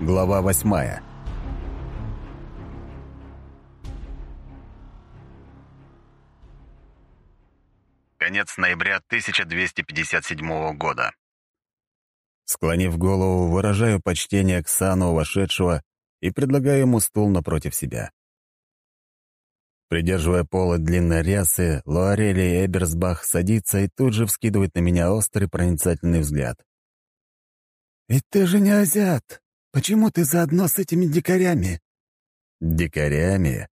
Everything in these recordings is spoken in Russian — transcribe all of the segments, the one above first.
Глава восьмая Конец ноября 1257 года. Склонив голову, выражаю почтение к сану вошедшего и предлагаю ему стул напротив себя. Придерживая полы длинной рясы, Луарели Эберсбах садится и тут же вскидывает на меня острый проницательный взгляд. «Ведь ты же не азиат. Почему ты заодно с этими дикарями?» «Дикарями?»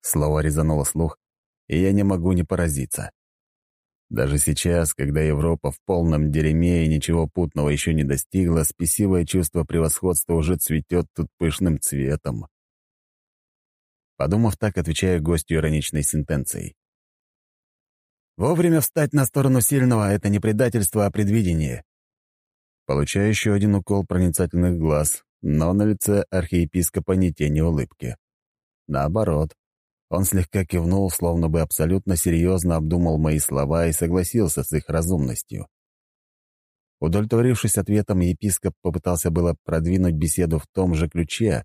Слово резануло слух, и я не могу не поразиться. Даже сейчас, когда Европа в полном дерьме и ничего путного еще не достигла, спесивое чувство превосходства уже цветет тут пышным цветом. Подумав так, отвечаю гостю ироничной сентенцией. «Вовремя встать на сторону сильного — это не предательство, а предвидение». Получаю еще один укол проницательных глаз, но на лице архиепископа не тени улыбки. Наоборот, он слегка кивнул, словно бы абсолютно серьезно обдумал мои слова и согласился с их разумностью. Удовлетворившись ответом, епископ попытался было продвинуть беседу в том же ключе,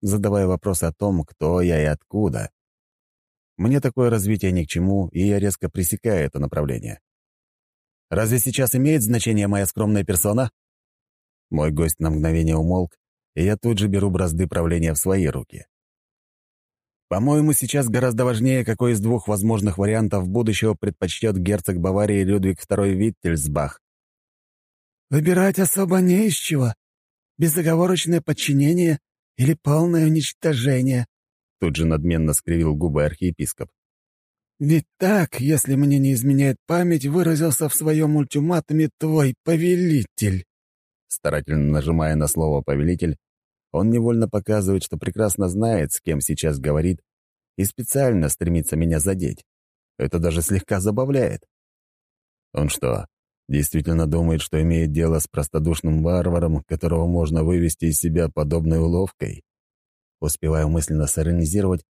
задавая вопросы о том, кто я и откуда. Мне такое развитие ни к чему, и я резко пресекаю это направление. «Разве сейчас имеет значение моя скромная персона?» Мой гость на мгновение умолк, и я тут же беру бразды правления в свои руки. По-моему, сейчас гораздо важнее, какой из двух возможных вариантов будущего предпочтет герцог Баварии Людвиг II Виттельсбах. «Выбирать особо не из чего. Безоговорочное подчинение или полное уничтожение», — тут же надменно скривил губы архиепископ. «Ведь так, если мне не изменяет память, выразился в своем ультиматуме твой повелитель». Старательно нажимая на слово «повелитель», он невольно показывает, что прекрасно знает, с кем сейчас говорит, и специально стремится меня задеть. Это даже слегка забавляет. Он что, действительно думает, что имеет дело с простодушным варваром, которого можно вывести из себя подобной уловкой. Успеваю мысленно сиронизировать,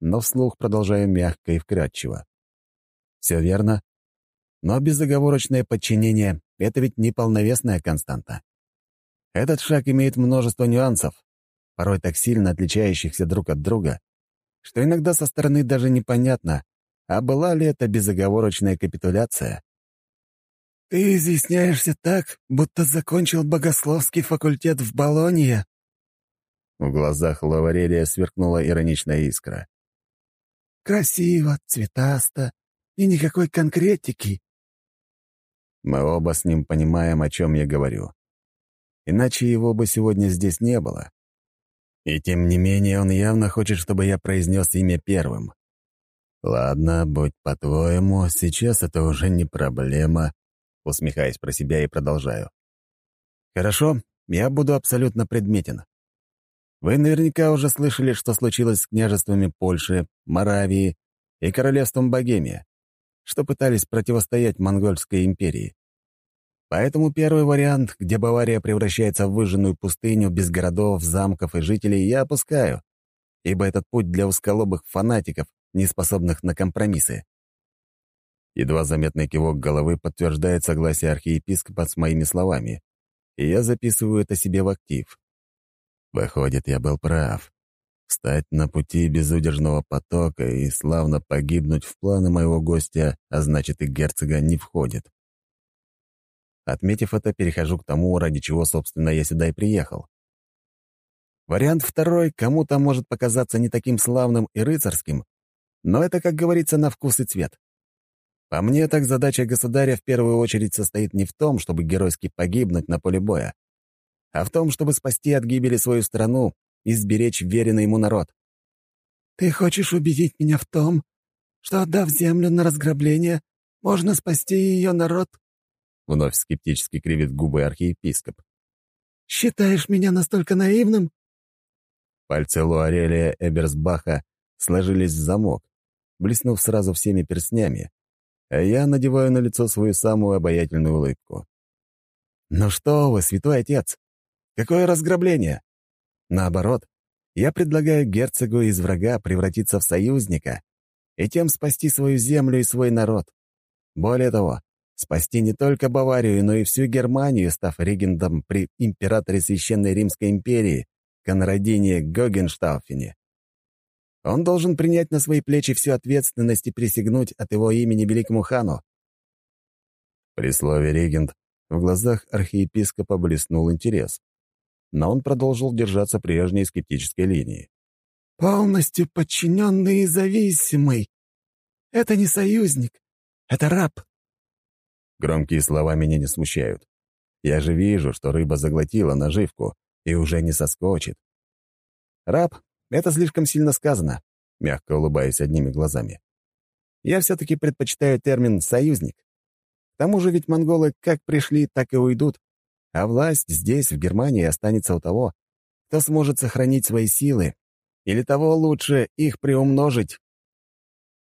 но вслух продолжаю мягко и вкрадчиво. Все верно, но безоговорочное подчинение — это ведь не полновесная константа. Этот шаг имеет множество нюансов, порой так сильно отличающихся друг от друга, что иногда со стороны даже непонятно, а была ли это безоговорочная капитуляция. «Ты изъясняешься так, будто закончил богословский факультет в Болонье». В глазах Лаварелия сверкнула ироничная искра. «Красиво, цветасто и никакой конкретики». Мы оба с ним понимаем, о чем я говорю. Иначе его бы сегодня здесь не было. И тем не менее он явно хочет, чтобы я произнес имя первым. «Ладно, будь по-твоему, сейчас это уже не проблема», усмехаясь про себя и продолжаю. «Хорошо, я буду абсолютно предметен. Вы наверняка уже слышали, что случилось с княжествами Польши, Моравии и королевством Богемия, что пытались противостоять Монгольской империи. Поэтому первый вариант, где Бавария превращается в выжженную пустыню без городов, замков и жителей, я опускаю, ибо этот путь для узколобых фанатиков, не способных на компромиссы. Едва заметный кивок головы подтверждает согласие архиепископа с моими словами, и я записываю это себе в актив. Выходит, я был прав. Встать на пути безудержного потока и славно погибнуть в планы моего гостя, а значит и герцога, не входит. Отметив это, перехожу к тому, ради чего, собственно, я сюда и приехал. Вариант второй кому-то может показаться не таким славным и рыцарским, но это, как говорится, на вкус и цвет. По мне, так задача государя в первую очередь состоит не в том, чтобы геройски погибнуть на поле боя, а в том, чтобы спасти от гибели свою страну и сберечь веренный ему народ. «Ты хочешь убедить меня в том, что, отдав землю на разграбление, можно спасти ее народ?» — вновь скептически кривит губы архиепископ. «Считаешь меня настолько наивным?» Пальцы Луарелия Эберсбаха сложились в замок, блеснув сразу всеми перстнями, а я надеваю на лицо свою самую обаятельную улыбку. «Ну что вы, святой отец! Какое разграбление! Наоборот, я предлагаю герцогу из врага превратиться в союзника и тем спасти свою землю и свой народ. Более того, Спасти не только Баварию, но и всю Германию, став регентом при императоре Священной Римской империи, Конрадине Гогенштауфене. Он должен принять на свои плечи всю ответственность и присягнуть от его имени великому хану. При слове «регент» в глазах архиепископа блеснул интерес, но он продолжил держаться прежней скептической линии. «Полностью подчиненный и зависимый. Это не союзник, это раб». Громкие слова меня не смущают. Я же вижу, что рыба заглотила наживку и уже не соскочит. Раб это слишком сильно сказано, мягко улыбаясь одними глазами. Я все-таки предпочитаю термин «союзник». К тому же ведь монголы как пришли, так и уйдут, а власть здесь, в Германии, останется у того, кто сможет сохранить свои силы, или того лучше их приумножить.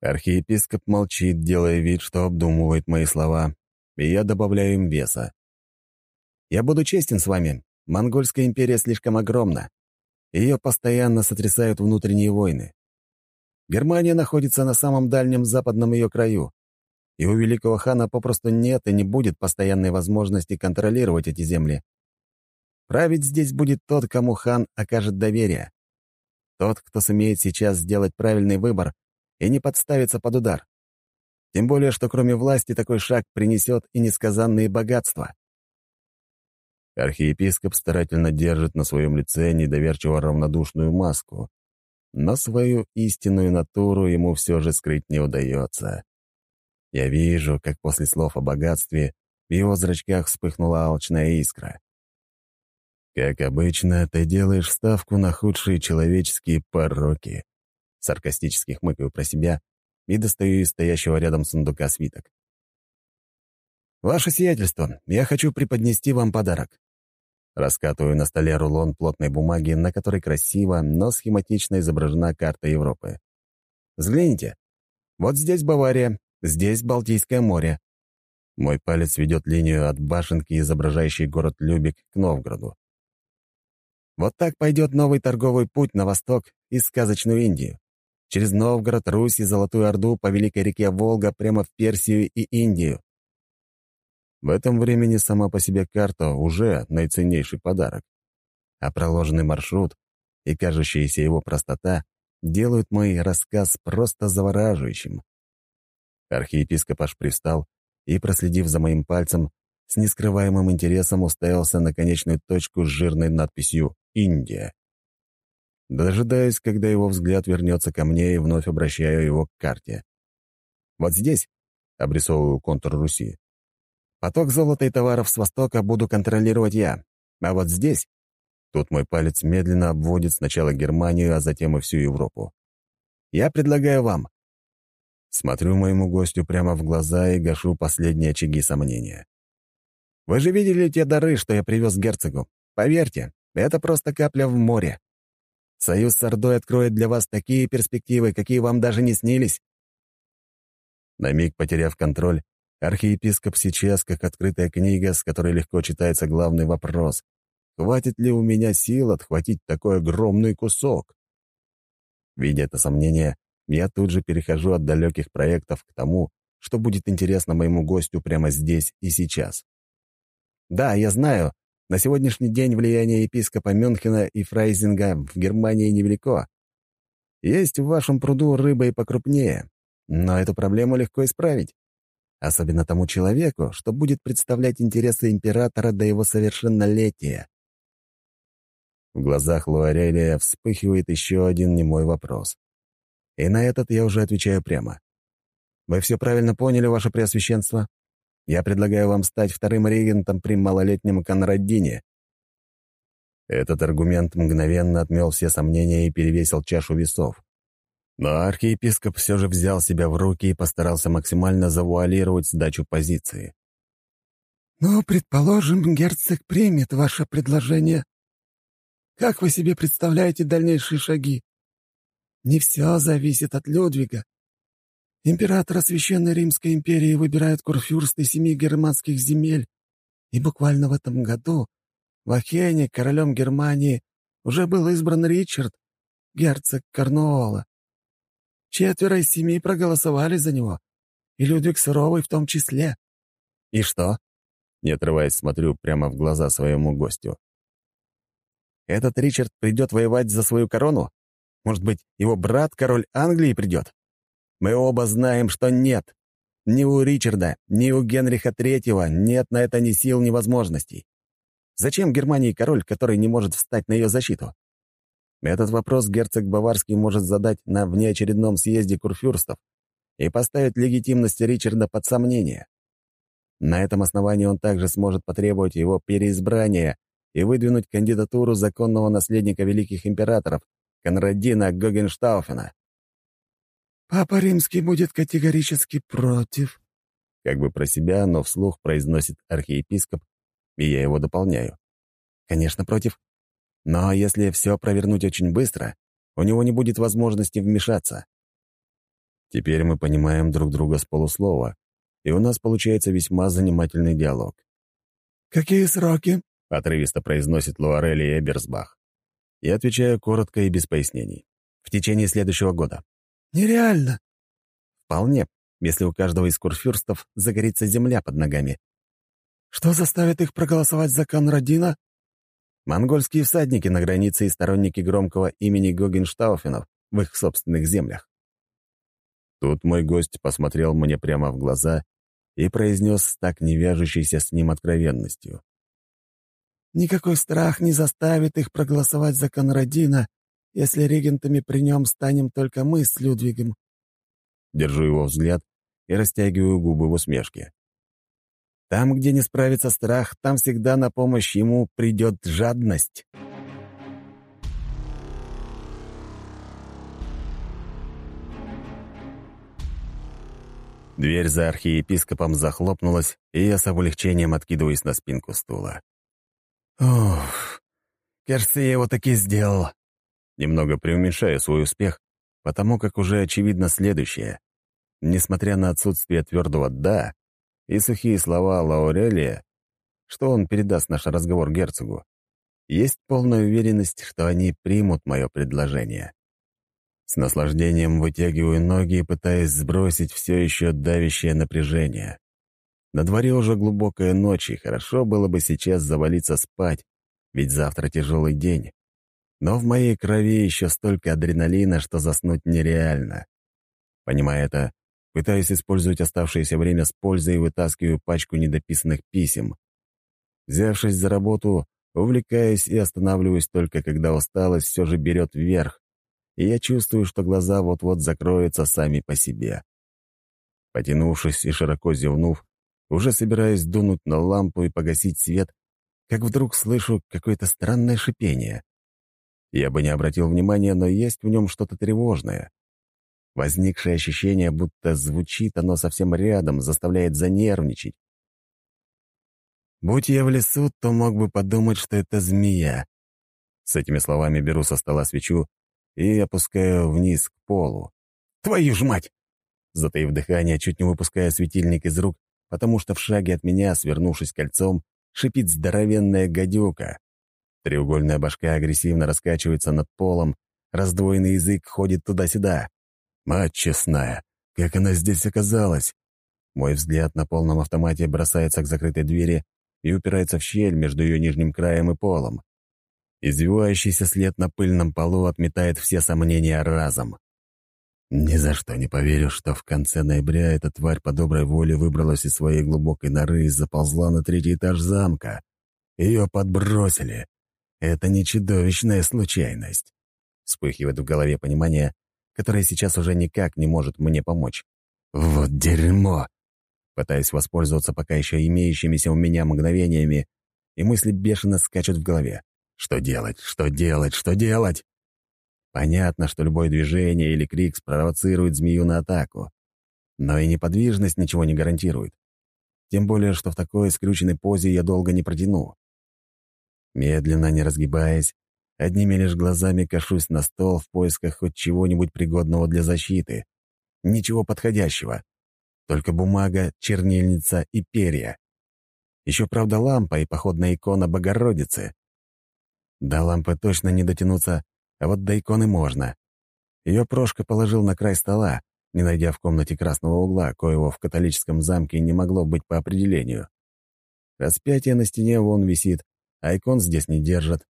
Архиепископ молчит, делая вид, что обдумывает мои слова, и я добавляю им веса. Я буду честен с вами, Монгольская империя слишком огромна. Ее постоянно сотрясают внутренние войны. Германия находится на самом дальнем западном ее краю, и у великого хана попросту нет и не будет постоянной возможности контролировать эти земли. Править здесь будет тот, кому хан окажет доверие. Тот, кто сумеет сейчас сделать правильный выбор и не подставиться под удар. Тем более, что кроме власти такой шаг принесет и несказанные богатства. Архиепископ старательно держит на своем лице недоверчиво равнодушную маску, но свою истинную натуру ему все же скрыть не удается. Я вижу, как после слов о богатстве в его зрачках вспыхнула алчная искра. «Как обычно, ты делаешь ставку на худшие человеческие пороки», саркастически хмыкаю про себя и достаю из стоящего рядом сундука свиток. «Ваше сиятельство, я хочу преподнести вам подарок. Раскатываю на столе рулон плотной бумаги, на которой красиво, но схематично изображена карта Европы. Взгляните. Вот здесь Бавария, здесь Балтийское море. Мой палец ведет линию от башенки, изображающей город Любек, к Новгороду. Вот так пойдет новый торговый путь на восток из сказочную Индию. Через Новгород, Русь и Золотую Орду по Великой реке Волга прямо в Персию и Индию. В этом времени сама по себе карта уже наиценнейший подарок. А проложенный маршрут и кажущаяся его простота делают мой рассказ просто завораживающим. Архиепископ аж пристал и, проследив за моим пальцем, с нескрываемым интересом уставился на конечную точку с жирной надписью «Индия». Дожидаюсь, когда его взгляд вернется ко мне и вновь обращаю его к карте. «Вот здесь», — обрисовываю контур Руси, Поток золота и товаров с востока буду контролировать я. А вот здесь...» Тут мой палец медленно обводит сначала Германию, а затем и всю Европу. «Я предлагаю вам...» Смотрю моему гостю прямо в глаза и гашу последние очаги сомнения. «Вы же видели те дары, что я привез герцогу? Поверьте, это просто капля в море. Союз с Ордой откроет для вас такие перспективы, какие вам даже не снились». На миг потеряв контроль, Архиепископ сейчас как открытая книга, с которой легко читается главный вопрос. Хватит ли у меня сил отхватить такой огромный кусок? Видя это сомнение, я тут же перехожу от далеких проектов к тому, что будет интересно моему гостю прямо здесь и сейчас. Да, я знаю, на сегодняшний день влияние епископа Мюнхена и Фрайзинга в Германии невелико. Есть в вашем пруду рыба и покрупнее, но эту проблему легко исправить особенно тому человеку, что будет представлять интересы императора до его совершеннолетия. В глазах Луарелия вспыхивает еще один немой вопрос. И на этот я уже отвечаю прямо. «Вы все правильно поняли, ваше преосвященство? Я предлагаю вам стать вторым регентом при малолетнем Конрадине». Этот аргумент мгновенно отмел все сомнения и перевесил чашу весов. Но архиепископ все же взял себя в руки и постарался максимально завуалировать сдачу позиции. «Ну, предположим, герцог примет ваше предложение. Как вы себе представляете дальнейшие шаги? Не все зависит от Людвига. Императора Священной Римской империи выбирают курфюрсты семи германских земель, и буквально в этом году в Ахене королем Германии уже был избран Ричард, герцог Корнуола. Четверо из семи проголосовали за него, и Людвиг Суровый в том числе. «И что?» Не отрываясь, смотрю прямо в глаза своему гостю. «Этот Ричард придет воевать за свою корону? Может быть, его брат, король Англии, придет? Мы оба знаем, что нет. Ни у Ричарда, ни у Генриха Третьего нет на это ни сил, ни возможностей. Зачем Германии король, который не может встать на ее защиту? Этот вопрос герцог Баварский может задать на внеочередном съезде курфюрстов и поставить легитимность Ричарда под сомнение. На этом основании он также сможет потребовать его переизбрания и выдвинуть кандидатуру законного наследника великих императоров Конрадина Гогенштауфена. «Папа Римский будет категорически против», как бы про себя, но вслух произносит архиепископ, и я его дополняю. Конечно, против. Но если все провернуть очень быстро, у него не будет возможности вмешаться. Теперь мы понимаем друг друга с полуслова, и у нас получается весьма занимательный диалог. «Какие сроки?» — отрывисто произносит Луарели Эберсбах. Я отвечаю коротко и без пояснений. В течение следующего года. «Нереально». «Вполне, если у каждого из курфюрстов загорится земля под ногами. Что заставит их проголосовать за Конрадина? Монгольские всадники на границе и сторонники громкого имени Гогенштауфенов в их собственных землях. Тут мой гость посмотрел мне прямо в глаза и произнес с так не вяжущейся с ним откровенностью. «Никакой страх не заставит их проголосовать за Конрадина, если регентами при нем станем только мы с Людвигом». Держу его взгляд и растягиваю губы в усмешке. Там, где не справится страх, там всегда на помощь ему придет жадность. Дверь за архиепископом захлопнулась, и я с облегчением откидываюсь на спинку стула. Ух, кажется, я его таки сделал. Немного преуменьшаю свой успех, потому как уже очевидно следующее. Несмотря на отсутствие твердого «да», и сухие слова Лаурелия, что он передаст наш разговор герцогу, есть полная уверенность, что они примут мое предложение. С наслаждением вытягиваю ноги пытаясь сбросить все еще давящее напряжение. На дворе уже глубокая ночь, и хорошо было бы сейчас завалиться спать, ведь завтра тяжелый день. Но в моей крови еще столько адреналина, что заснуть нереально. Понимая это, Пытаюсь использовать оставшееся время с пользой и вытаскиваю пачку недописанных писем. Взявшись за работу, увлекаюсь и останавливаюсь только когда усталость все же берет вверх, и я чувствую, что глаза вот-вот закроются сами по себе. Потянувшись и широко зевнув, уже собираюсь дунуть на лампу и погасить свет, как вдруг слышу какое-то странное шипение. Я бы не обратил внимания, но есть в нем что-то тревожное. Возникшее ощущение, будто звучит оно совсем рядом, заставляет занервничать. «Будь я в лесу, то мог бы подумать, что это змея». С этими словами беру со стола свечу и опускаю вниз к полу. «Твою ж мать!» Затаив дыхание, чуть не выпуская светильник из рук, потому что в шаге от меня, свернувшись кольцом, шипит здоровенная гадюка. Треугольная башка агрессивно раскачивается над полом, раздвоенный язык ходит туда-сюда. Мать честная, как она здесь оказалась? Мой взгляд на полном автомате бросается к закрытой двери и упирается в щель между ее нижним краем и полом. Извивающийся след на пыльном полу отметает все сомнения разом. Ни за что не поверю, что в конце ноября эта тварь по доброй воле выбралась из своей глубокой норы и заползла на третий этаж замка. Ее подбросили. Это не чудовищная случайность. Вспыхивает в голове понимание, которая сейчас уже никак не может мне помочь. Вот дерьмо! Пытаясь воспользоваться пока еще имеющимися у меня мгновениями, и мысли бешено скачут в голове. Что делать? Что делать? Что делать? Понятно, что любое движение или крик спровоцирует змею на атаку. Но и неподвижность ничего не гарантирует. Тем более, что в такой скрюченной позе я долго не протяну. Медленно, не разгибаясь, Одними лишь глазами кашусь на стол в поисках хоть чего-нибудь пригодного для защиты. Ничего подходящего. Только бумага, чернильница и перья. Еще, правда, лампа и походная икона Богородицы. До лампы точно не дотянуться, а вот до иконы можно. Ее Прошка положил на край стола, не найдя в комнате красного угла, коего в католическом замке не могло быть по определению. Распятие на стене вон висит, а икон здесь не держат.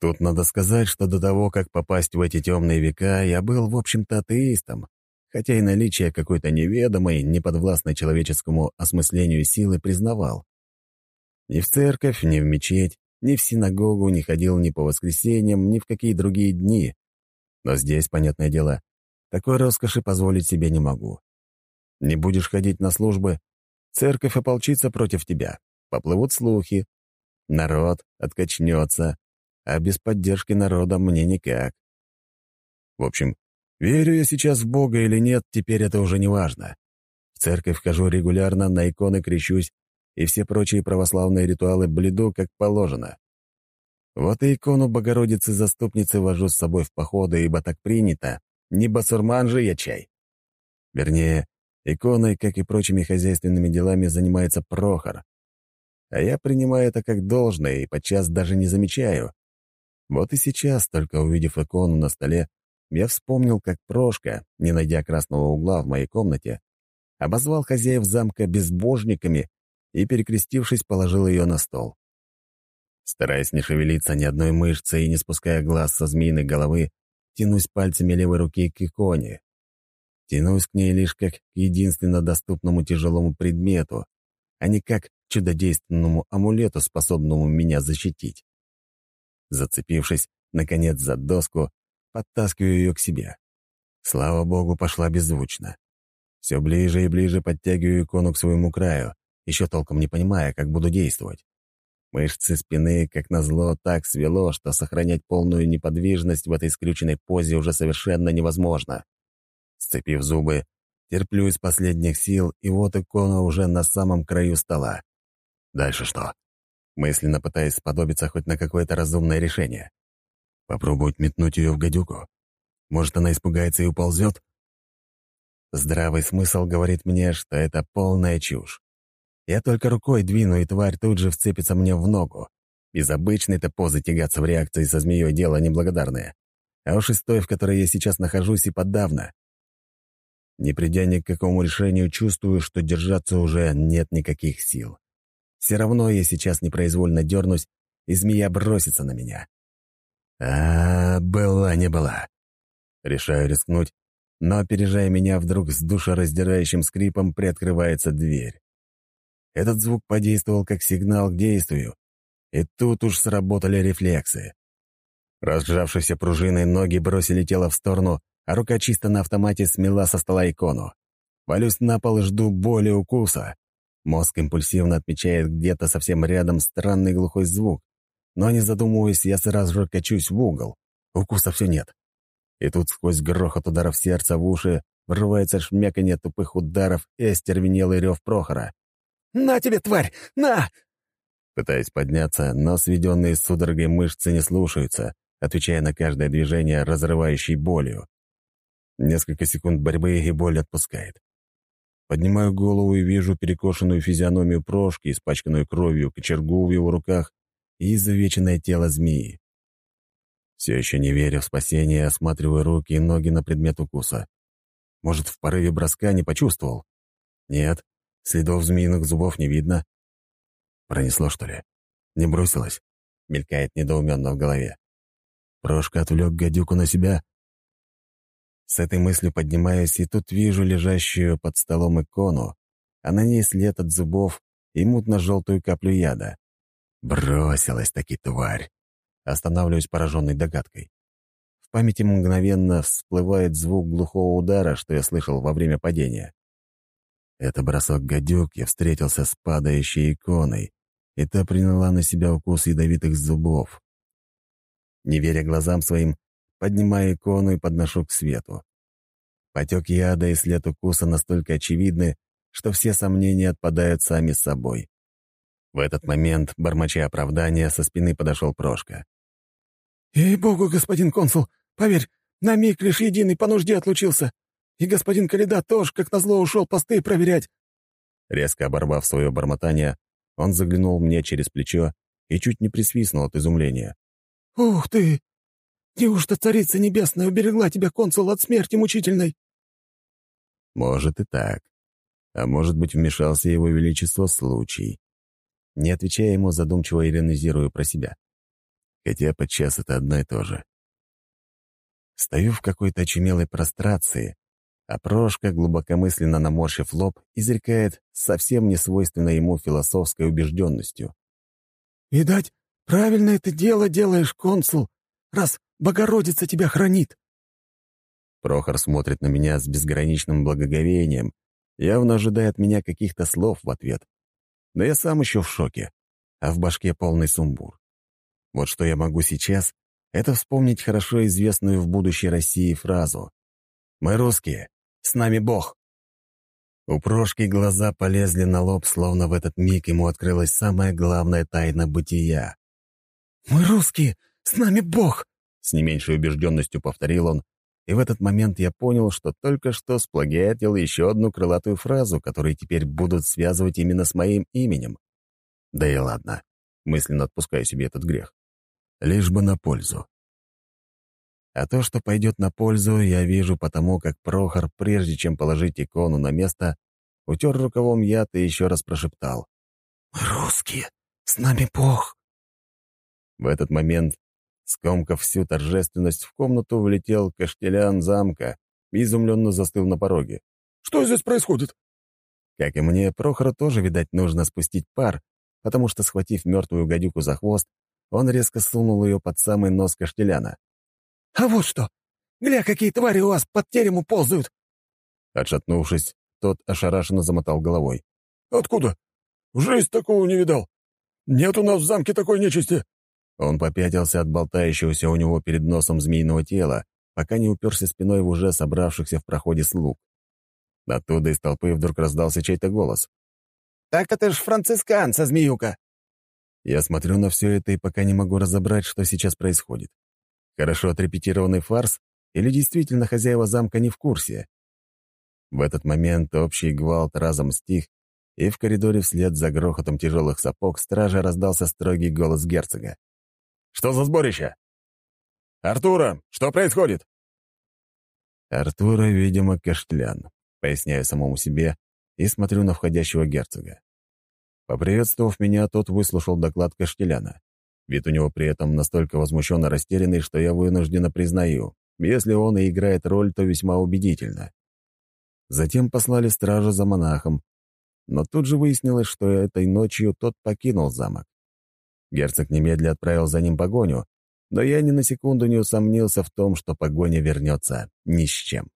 Тут надо сказать, что до того, как попасть в эти темные века, я был, в общем-то, атеистом, хотя и наличие какой-то неведомой, неподвластной человеческому осмыслению силы признавал. Ни в церковь, ни в мечеть, ни в синагогу не ходил ни по воскресеньям, ни в какие другие дни. Но здесь, понятное дело, такой роскоши позволить себе не могу. Не будешь ходить на службы, церковь ополчится против тебя, поплывут слухи, народ откачнется, а без поддержки народа мне никак. В общем, верю я сейчас в Бога или нет, теперь это уже не важно. В церковь хожу регулярно, на иконы крещусь, и все прочие православные ритуалы блюду, как положено. Вот и икону Богородицы-заступницы вожу с собой в походы, ибо так принято. Не басурман же я чай. Вернее, иконой, как и прочими хозяйственными делами, занимается Прохор. А я принимаю это как должное и подчас даже не замечаю. Вот и сейчас, только увидев икону на столе, я вспомнил, как Прошка, не найдя красного угла в моей комнате, обозвал хозяев замка безбожниками и, перекрестившись, положил ее на стол. Стараясь не шевелиться ни одной мышцы и не спуская глаз со змеиной головы, тянусь пальцами левой руки к иконе. Тянусь к ней лишь как к единственно доступному тяжелому предмету, а не как чудодейственному амулету, способному меня защитить. Зацепившись, наконец, за доску, подтаскиваю ее к себе. Слава богу, пошла беззвучно. Все ближе и ближе подтягиваю икону к своему краю, еще толком не понимая, как буду действовать. Мышцы спины, как назло, так свело, что сохранять полную неподвижность в этой скрюченной позе уже совершенно невозможно. Сцепив зубы, терплю из последних сил, и вот икона уже на самом краю стола. Дальше что? Мысленно пытаясь сподобиться хоть на какое-то разумное решение. Попробовать метнуть ее в гадюку? Может, она испугается и уползет? Здравый смысл говорит мне, что это полная чушь. Я только рукой двину, и тварь тут же вцепится мне в ногу. Из обычной-то позы тягаться в реакции со змеей дело неблагодарное. А уж из той, в которой я сейчас нахожусь, и подавно. Не придя ни к какому решению, чувствую, что держаться уже нет никаких сил. Все равно я сейчас непроизвольно дернусь, и змея бросится на меня. А, была не была. Решаю рискнуть, но, опережая меня, вдруг с душераздирающим скрипом приоткрывается дверь. Этот звук подействовал как сигнал к действию, и тут уж сработали рефлексы. Разжавшиеся пружиной ноги бросили тело в сторону, а рука чисто на автомате смела со стола икону. Валюсь на пол и жду боли укуса. Мозг импульсивно отмечает где-то совсем рядом странный глухой звук, но не задумываясь, я сразу же качусь в угол. Укуса все нет. И тут сквозь грохот ударов сердца в уши врывается шмяканье тупых ударов и остервенелый рев Прохора. «На тебе, тварь! На!» Пытаясь подняться, но сведенные судорогой мышцы не слушаются, отвечая на каждое движение разрывающей болью. Несколько секунд борьбы, и боль отпускает. Поднимаю голову и вижу перекошенную физиономию Прошки, испачканную кровью, кочергу в его руках и изувеченное тело змеи. Все еще не веря в спасение, осматриваю руки и ноги на предмет укуса. Может, в порыве броска не почувствовал? Нет, Следов змеиных зубов не видно. Пронесло, что ли? Не бросилось? Мелькает недоуменно в голове. Прошка отвлек гадюку на себя. С этой мыслью поднимаюсь, и тут вижу лежащую под столом икону, а на ней след от зубов и мутно-желтую каплю яда. Бросилась-таки тварь. Останавливаюсь пораженной догадкой. В памяти мгновенно всплывает звук глухого удара, что я слышал во время падения. Это бросок я встретился с падающей иконой, и та приняла на себя укус ядовитых зубов. Не веря глазам своим, поднимаю икону и подношу к свету. Потек яда и след укуса настолько очевидны, что все сомнения отпадают сами собой. В этот момент, бормоча оправдания, со спины подошел Прошка. «Ей-богу, господин консул, поверь, на миг лишь единый по нужде отлучился. И господин Каледа тоже, как назло, ушел посты проверять». Резко оборвав свое бормотание, он заглянул мне через плечо и чуть не присвистнул от изумления. «Ух ты! Неужто Царица Небесная уберегла тебя, консул, от смерти мучительной?» Может и так. А может быть, вмешался его величество случай. Не отвечая ему, задумчиво иронизирую про себя. Хотя подчас это одно и то же. Стою в какой-то очумелой прострации, а Прошка, глубокомысленно наморщив лоб, изрекает совсем несвойственной ему философской убежденностью. «Видать, правильно это дело делаешь, консул, раз Богородица тебя хранит». Прохор смотрит на меня с безграничным благоговением, явно ожидая от меня каких-то слов в ответ. Но я сам еще в шоке, а в башке полный сумбур. Вот что я могу сейчас, это вспомнить хорошо известную в будущей России фразу «Мы русские, с нами Бог». У Прошки глаза полезли на лоб, словно в этот миг ему открылась самая главная тайна бытия. «Мы русские, с нами Бог!» С не меньшей убежденностью повторил он, и в этот момент я понял, что только что сплагиатил еще одну крылатую фразу, которую теперь будут связывать именно с моим именем. Да и ладно, мысленно отпускаю себе этот грех. Лишь бы на пользу. А то, что пойдет на пользу, я вижу потому, как Прохор, прежде чем положить икону на место, утер рукавом яд и еще раз прошептал. «Мы русские, с нами Бог!» В этот момент Скомкав всю торжественность, в комнату влетел каштелян замка и изумленно застыл на пороге. «Что здесь происходит?» Как и мне, Прохору тоже, видать, нужно спустить пар, потому что, схватив мертвую гадюку за хвост, он резко сунул ее под самый нос каштеляна. «А вот что! Гля, какие твари у вас под терему ползают!» Отшатнувшись, тот ошарашенно замотал головой. «Откуда? В жизнь такого не видал! Нет у нас в замке такой нечисти!» Он попятился от болтающегося у него перед носом змеиного тела, пока не уперся спиной в уже собравшихся в проходе слуг. Оттуда из толпы вдруг раздался чей-то голос. «Так это ж францисканца, змеюка!» Я смотрю на все это и пока не могу разобрать, что сейчас происходит. Хорошо отрепетированный фарс или действительно хозяева замка не в курсе? В этот момент общий гвалт разом стих, и в коридоре вслед за грохотом тяжелых сапог стража раздался строгий голос герцога. Что за сборище? Артура, что происходит?» Артура, видимо, кашлян, поясняю самому себе и смотрю на входящего герцога. Поприветствовав меня, тот выслушал доклад Каштеляна. Вид у него при этом настолько возмущенно растерянный, что я вынужденно признаю, если он и играет роль, то весьма убедительно. Затем послали стража за монахом, но тут же выяснилось, что этой ночью тот покинул замок. Герцог немедля отправил за ним погоню, но я ни на секунду не усомнился в том, что погоня вернется ни с чем.